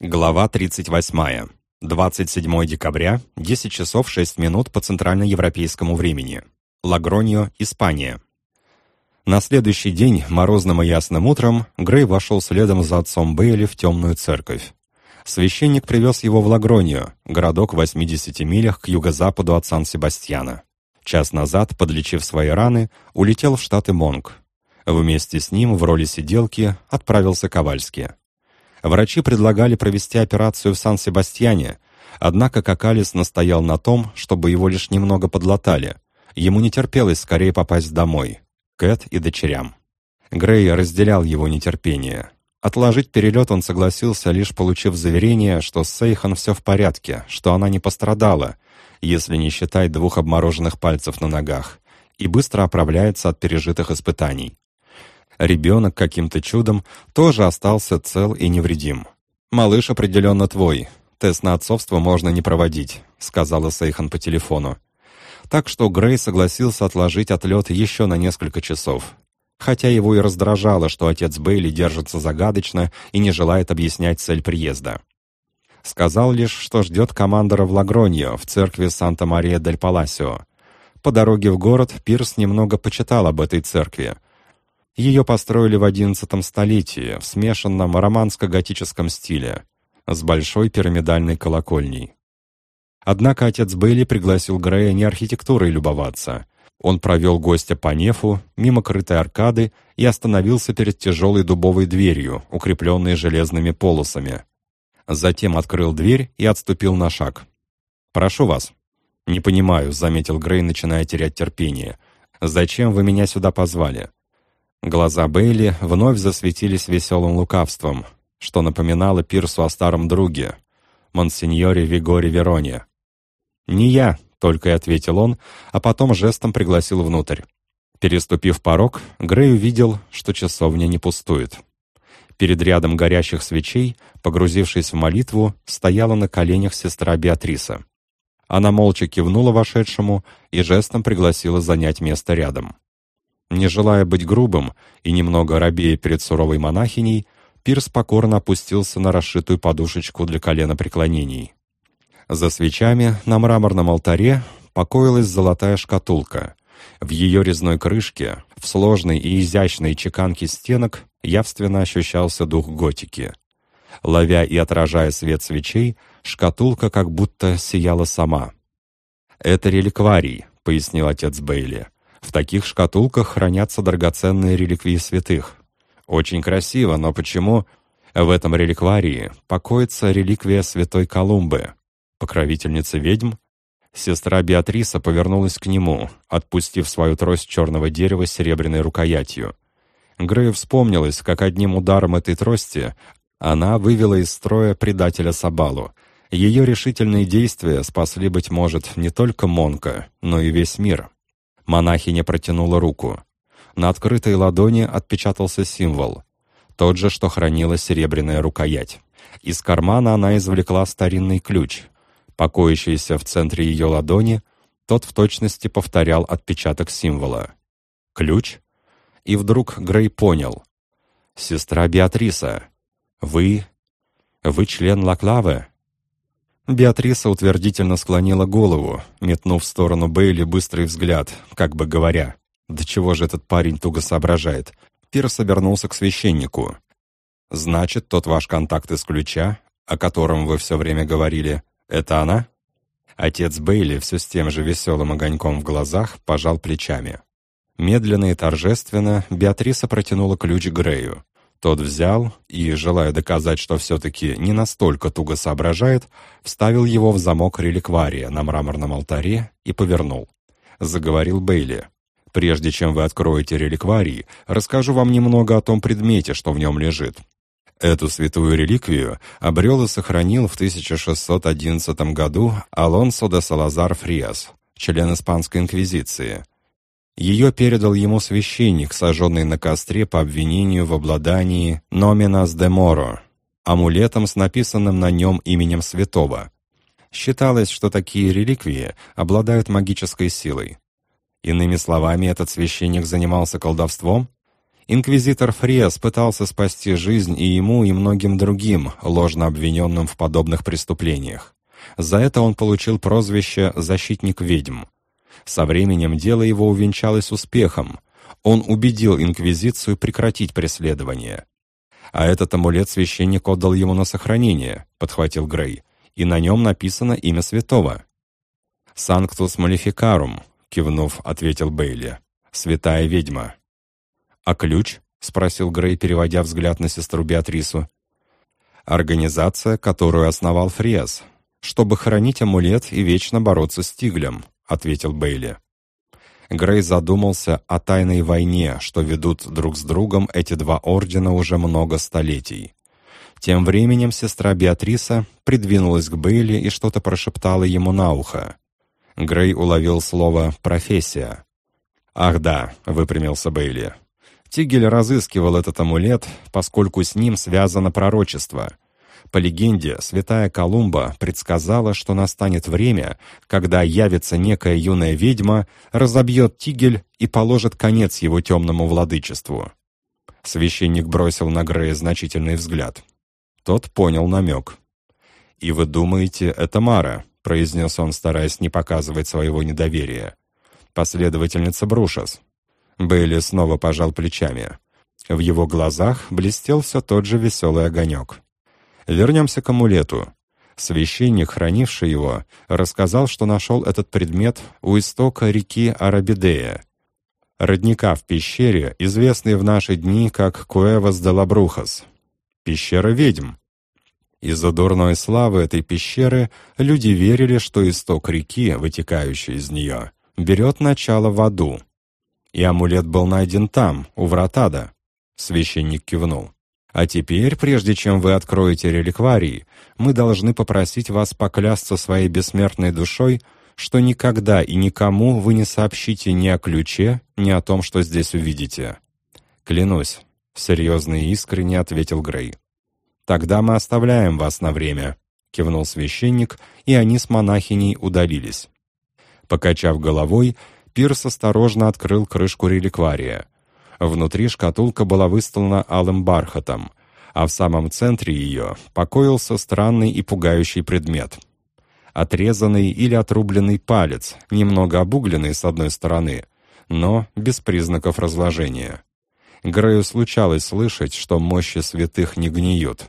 Глава 38. 27 декабря, 10 часов 6 минут по центральноевропейскому времени. Лагроньо, Испания. На следующий день, морозным и ясным утром, Грей вошел следом за отцом Бейли в темную церковь. Священник привез его в Лагроньо, городок в 80 милях к юго-западу от Сан-Себастьяна. Час назад, подлечив свои раны, улетел в Штаты Монг. Вместе с ним в роли сиделки отправился Ковальский. Врачи предлагали провести операцию в Сан-Себастьяне, однако Какалис настоял на том, чтобы его лишь немного подлатали. Ему не терпелось скорее попасть домой, Кэт и дочерям. Грей разделял его нетерпение. Отложить перелет он согласился, лишь получив заверение, что с Сейхан все в порядке, что она не пострадала, если не считать двух обмороженных пальцев на ногах, и быстро оправляется от пережитых испытаний. Ребенок каким-то чудом тоже остался цел и невредим. «Малыш определенно твой. Тест на отцовство можно не проводить», — сказала Сейхан по телефону. Так что Грей согласился отложить отлет еще на несколько часов. Хотя его и раздражало, что отец Бейли держится загадочно и не желает объяснять цель приезда. Сказал лишь, что ждет командора в Лагроньо, в церкви Санта-Мария-дель-Паласио. По дороге в город Пирс немного почитал об этой церкви — ее построили в XI столетии в смешанном романско-готическом стиле с большой пирамидальной колокольней. Однако отец Бейли пригласил Грея не архитектурой любоваться. Он провел гостя по нефу, мимо крытой аркады и остановился перед тяжелой дубовой дверью, укрепленной железными полосами. Затем открыл дверь и отступил на шаг. «Прошу вас». «Не понимаю», — заметил Грей, начиная терять терпение. «Зачем вы меня сюда позвали?» Глаза Бейли вновь засветились веселым лукавством, что напоминало Пирсу о старом друге, монсеньоре Вигоре Вероне. «Не я», — только и ответил он, а потом жестом пригласил внутрь. Переступив порог, Грей увидел, что часовня не пустует. Перед рядом горящих свечей, погрузившись в молитву, стояла на коленях сестра Беатриса. Она молча кивнула вошедшему и жестом пригласила занять место рядом. Не желая быть грубым и немного робея перед суровой монахиней, Пирс покорно опустился на расшитую подушечку для коленопреклонений. За свечами на мраморном алтаре покоилась золотая шкатулка. В ее резной крышке, в сложной и изящной чеканке стенок, явственно ощущался дух готики. Ловя и отражая свет свечей, шкатулка как будто сияла сама. «Это реликварий», — пояснил отец Бейли. В таких шкатулках хранятся драгоценные реликвии святых. Очень красиво, но почему в этом реликварии покоится реликвия святой Колумбы, покровительницы ведьм? Сестра Беатриса повернулась к нему, отпустив свою трость черного дерева с серебряной рукоятью. Грею вспомнилось, как одним ударом этой трости она вывела из строя предателя Сабалу. Ее решительные действия спасли, быть может, не только Монка, но и весь мир. Монахиня протянула руку. На открытой ладони отпечатался символ. Тот же, что хранила серебряная рукоять. Из кармана она извлекла старинный ключ. Покоящийся в центре ее ладони, тот в точности повторял отпечаток символа. Ключ? И вдруг Грей понял. «Сестра Беатриса, вы... вы член Лаклавы?» Беатриса утвердительно склонила голову, метнув в сторону Бейли быстрый взгляд, как бы говоря, «Да чего же этот парень туго соображает?» Пирс обернулся к священнику. «Значит, тот ваш контакт из ключа, о котором вы все время говорили, это она?» Отец Бейли все с тем же веселым огоньком в глазах пожал плечами. Медленно и торжественно Беатриса протянула ключ Грею. Тот взял и, желая доказать, что все-таки не настолько туго соображает, вставил его в замок реликвария на мраморном алтаре и повернул. Заговорил Бейли. «Прежде чем вы откроете реликварий, расскажу вам немного о том предмете, что в нем лежит. Эту святую реликвию обрел и сохранил в 1611 году Алонсо де Салазар Фриас, член Испанской инквизиции, ее передал ему священник, сожженный на костре по обвинению в обладании «Номинас де Моро», амулетом с написанным на нем именем святого. Считалось, что такие реликвии обладают магической силой. Иными словами, этот священник занимался колдовством? Инквизитор Фриас пытался спасти жизнь и ему, и многим другим, ложно обвиненным в подобных преступлениях. За это он получил прозвище «защитник ведьм». Со временем дело его увенчалось успехом. Он убедил Инквизицию прекратить преследование. «А этот амулет священник отдал ему на сохранение», — подхватил Грей, «и на нем написано имя святого». «Санктус Малификарум», — кивнув, ответил Бейли. «Святая ведьма». «А ключ?» — спросил Грей, переводя взгляд на сестру Беатрису. «Организация, которую основал Фриас, чтобы хранить амулет и вечно бороться с Тиглем», — ответил Бейли. Грей задумался о тайной войне, что ведут друг с другом эти два ордена уже много столетий. Тем временем сестра Беатриса придвинулась к Бейли и что-то прошептала ему на ухо. Грей уловил слово «профессия». «Ах да», — выпрямился Бейли, Тигель разыскивал этот амулет, поскольку с ним связано пророчество. По легенде, святая Колумба предсказала, что настанет время, когда явится некая юная ведьма, разобьет Тигель и положит конец его темному владычеству. Священник бросил на Грея значительный взгляд. Тот понял намек. «И вы думаете, это Мара?» — произнес он, стараясь не показывать своего недоверия. «Последовательница Брушас, Бейли снова пожал плечами. В его глазах блестел все тот же веселый огонек. Вернемся к амулету. Священник, хранивший его, рассказал, что нашел этот предмет у истока реки Арабидея, родника в пещере, известный в наши дни как Куэвас де Лабрухас, пещера ведьм. Из-за дурной славы этой пещеры люди верили, что исток реки, вытекающий из нее, берет начало в аду. И амулет был найден там, у вратада. Священник кивнул. А теперь, прежде чем вы откроете реликварий, мы должны попросить вас поклясться своей бессмертной душой, что никогда и никому вы не сообщите ни о ключе, ни о том, что здесь увидите. Клянусь, серьезно и искренне ответил Грей. Тогда мы оставляем вас на время, кивнул священник, и они с монахиней удалились. Покачав головой, Пирс осторожно открыл крышку реликвария. Внутри шкатулка была выстлана алым бархатом, а в самом центре ее покоился странный и пугающий предмет. Отрезанный или отрубленный палец, немного обугленный с одной стороны, но без признаков разложения. Грею случалось слышать, что мощи святых не гниют.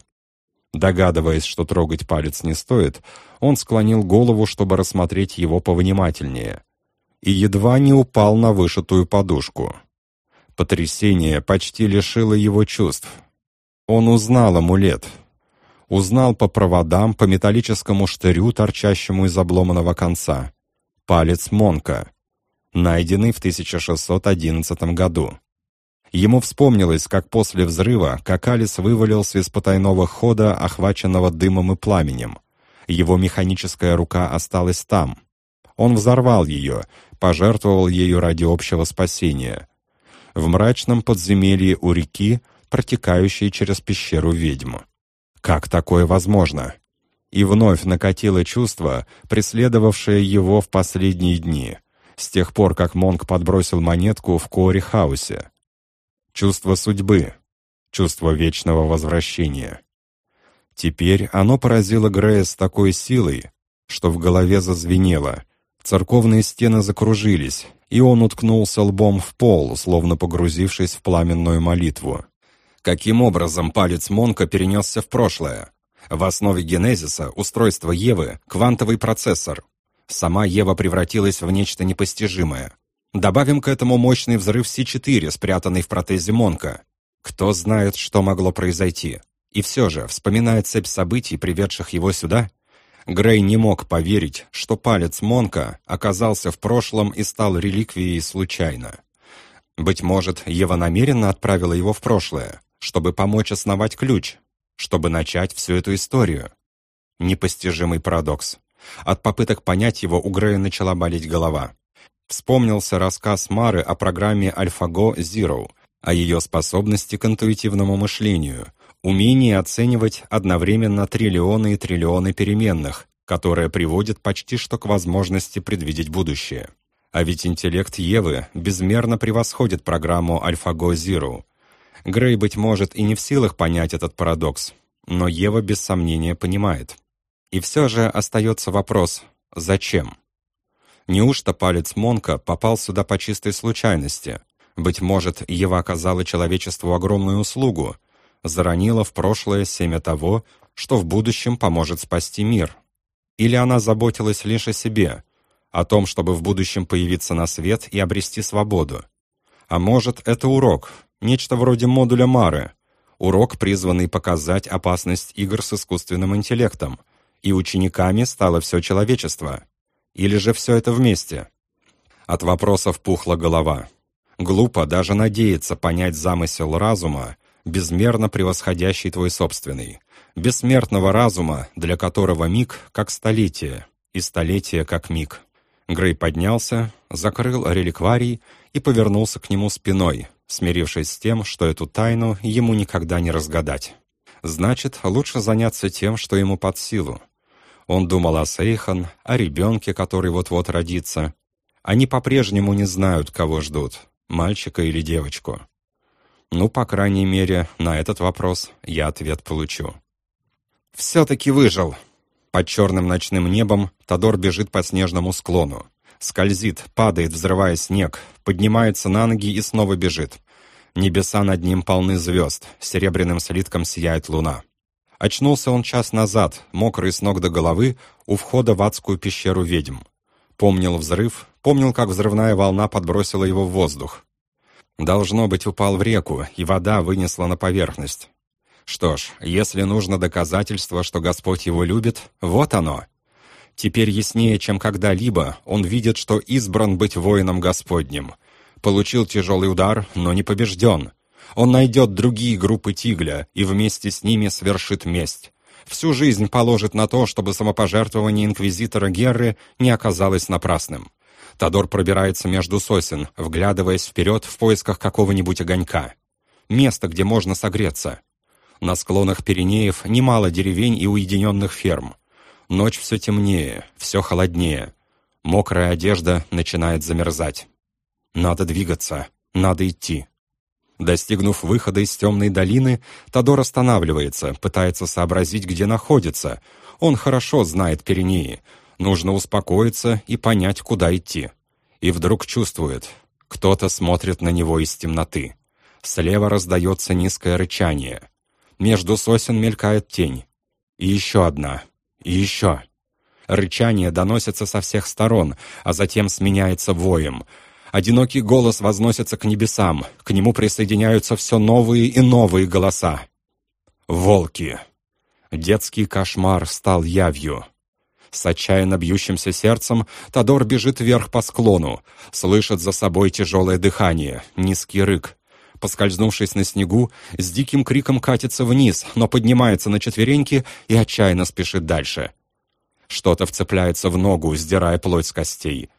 Догадываясь, что трогать палец не стоит, он склонил голову, чтобы рассмотреть его повнимательнее и едва не упал на вышитую подушку. Потрясение почти лишило его чувств. Он узнал амулет. Узнал по проводам, по металлическому штырю, торчащему из обломанного конца. Палец Монка, найденный в 1611 году. Ему вспомнилось, как после взрыва Какалис вывалился из потайного хода, охваченного дымом и пламенем. Его механическая рука осталась там. Он взорвал ее, пожертвовал ею ради общего спасения. В мрачном подземелье у реки, протекающей через пещеру ведьму. Как такое возможно? И вновь накатило чувство, преследовавшее его в последние дни, с тех пор, как Монк подбросил монетку в Кори-хаусе. Чувство судьбы, чувство вечного возвращения. Теперь оно поразило Грея с такой силой, что в голове зазвенело — Церковные стены закружились, и он уткнулся лбом в пол, словно погрузившись в пламенную молитву. Каким образом палец Монка перенесся в прошлое? В основе генезиса устройства Евы — квантовый процессор. Сама Ева превратилась в нечто непостижимое. Добавим к этому мощный взрыв С4, спрятанный в протезе Монка. Кто знает, что могло произойти? И все же, вспоминая цепь событий, приведших его сюда, Грей не мог поверить, что палец Монка оказался в прошлом и стал реликвией случайно. Быть может, Ева намеренно отправила его в прошлое, чтобы помочь основать ключ, чтобы начать всю эту историю. Непостижимый парадокс. От попыток понять его у Грея начала болеть голова. Вспомнился рассказ Мары о программе AlphaGo Zero, о ее способности к интуитивному мышлению, умение оценивать одновременно триллионы и триллионы переменных, которое приводит почти что к возможности предвидеть будущее. А ведь интеллект Евы безмерно превосходит программу AlphaGo Zero. Грей, быть может, и не в силах понять этот парадокс, но Ева без сомнения понимает. И все же остается вопрос «Зачем?». Неужто палец Монка попал сюда по чистой случайности? Быть может, Ева оказала человечеству огромную услугу, заронила в прошлое семя того, что в будущем поможет спасти мир. Или она заботилась лишь о себе, о том, чтобы в будущем появиться на свет и обрести свободу. А может, это урок, нечто вроде модуля Мары, урок, призванный показать опасность игр с искусственным интеллектом, и учениками стало все человечество. Или же все это вместе? От вопросов пухла голова. Глупо даже надеяться понять замысел разума, безмерно превосходящий твой собственный. Бессмертного разума, для которого миг как столетие, и столетие как миг. Грей поднялся, закрыл реликварий и повернулся к нему спиной, смирившись с тем, что эту тайну ему никогда не разгадать. Значит, лучше заняться тем, что ему под силу. Он думал о Сейхан, о ребенке, который вот-вот родится. Они по-прежнему не знают, кого ждут, мальчика или девочку. Ну, по крайней мере, на этот вопрос я ответ получу. «Все-таки выжил!» Под черным ночным небом Тодор бежит по снежному склону. Скользит, падает, взрывая снег, поднимается на ноги и снова бежит. Небеса над ним полны звезд, серебряным слитком сияет луна. Очнулся он час назад, мокрый с ног до головы, у входа в адскую пещеру ведьм. Помнил взрыв, помнил, как взрывная волна подбросила его в воздух. Должно быть, упал в реку, и вода вынесла на поверхность. Что ж, если нужно доказательство, что Господь его любит, вот оно. Теперь яснее, чем когда-либо, он видит, что избран быть воином Господним. Получил тяжелый удар, но не побежден. Он найдет другие группы Тигля и вместе с ними совершит месть. Всю жизнь положит на то, чтобы самопожертвование инквизитора Герры не оказалось напрасным. Тодор пробирается между сосен, вглядываясь вперед в поисках какого-нибудь огонька. Место, где можно согреться. На склонах Пиренеев немало деревень и уединенных ферм. Ночь все темнее, все холоднее. Мокрая одежда начинает замерзать. Надо двигаться, надо идти. Достигнув выхода из темной долины, Тодор останавливается, пытается сообразить, где находится. Он хорошо знает Пиренеи, Нужно успокоиться и понять, куда идти. И вдруг чувствует, кто-то смотрит на него из темноты. Слева раздается низкое рычание. Между сосен мелькает тень. И еще одна. И еще. Рычание доносится со всех сторон, а затем сменяется воем. Одинокий голос возносится к небесам, к нему присоединяются все новые и новые голоса. Волки. Детский кошмар стал явью. С отчаянно бьющимся сердцем Тодор бежит вверх по склону, слышит за собой тяжелое дыхание, низкий рык. Поскользнувшись на снегу, с диким криком катится вниз, но поднимается на четвереньки и отчаянно спешит дальше. Что-то вцепляется в ногу, сдирая плоть с костей.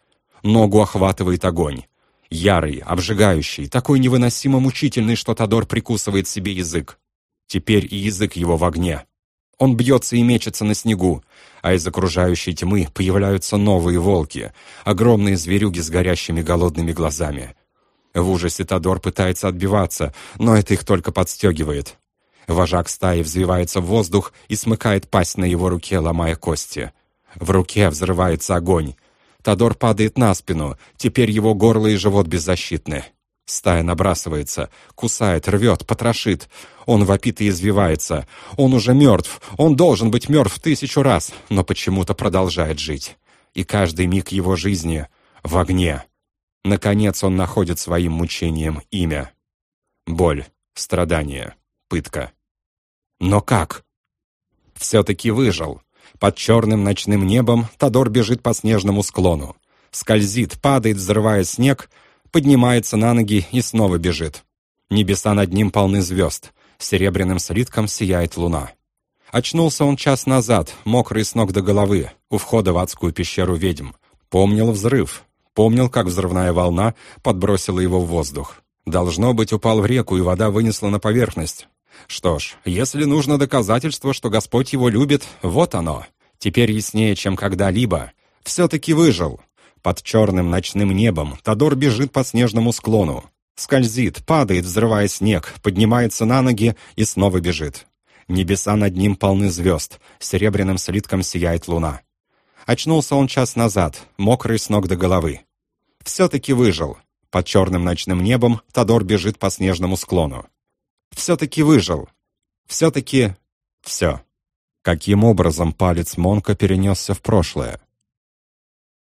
Ногу охватывает огонь. Ярый, обжигающий, такой невыносимо мучительный, что Тодор прикусывает себе язык. Теперь и язык его в огне. Он бьется и мечется на снегу, а из окружающей тьмы появляются новые волки, огромные зверюги с горящими голодными глазами. В ужасе Тодор пытается отбиваться, но это их только подстегивает. Вожак стаи взвивается в воздух и смыкает пасть на его руке, ломая кости. В руке взрывается огонь. Тодор падает на спину, теперь его горло и живот беззащитны. Стая набрасывается, кусает, рвет, потрошит. Он вопит и извивается. Он уже мертв. Он должен быть мертв тысячу раз, но почему-то продолжает жить. И каждый миг его жизни в огне. Наконец он находит своим мучением имя. Боль, страдание, пытка. Но как? Все-таки выжил. Под черным ночным небом Тодор бежит по снежному склону. Скользит, падает, взрывая снег — поднимается на ноги и снова бежит. Небеса над ним полны звезд. Серебряным слитком сияет луна. Очнулся он час назад, мокрый с ног до головы, у входа в адскую пещеру ведьм. Помнил взрыв. Помнил, как взрывная волна подбросила его в воздух. Должно быть, упал в реку, и вода вынесла на поверхность. Что ж, если нужно доказательство, что Господь его любит, вот оно. Теперь яснее, чем когда-либо. Все-таки выжил. Под черным ночным небом Тодор бежит по снежному склону. Скользит, падает, взрывая снег, поднимается на ноги и снова бежит. Небеса над ним полны звезд, серебряным слитком сияет луна. Очнулся он час назад, мокрый с ног до головы. Все-таки выжил. Под черным ночным небом Тодор бежит по снежному склону. Все-таки выжил. Все-таки... все. Каким образом палец Монка перенесся в прошлое?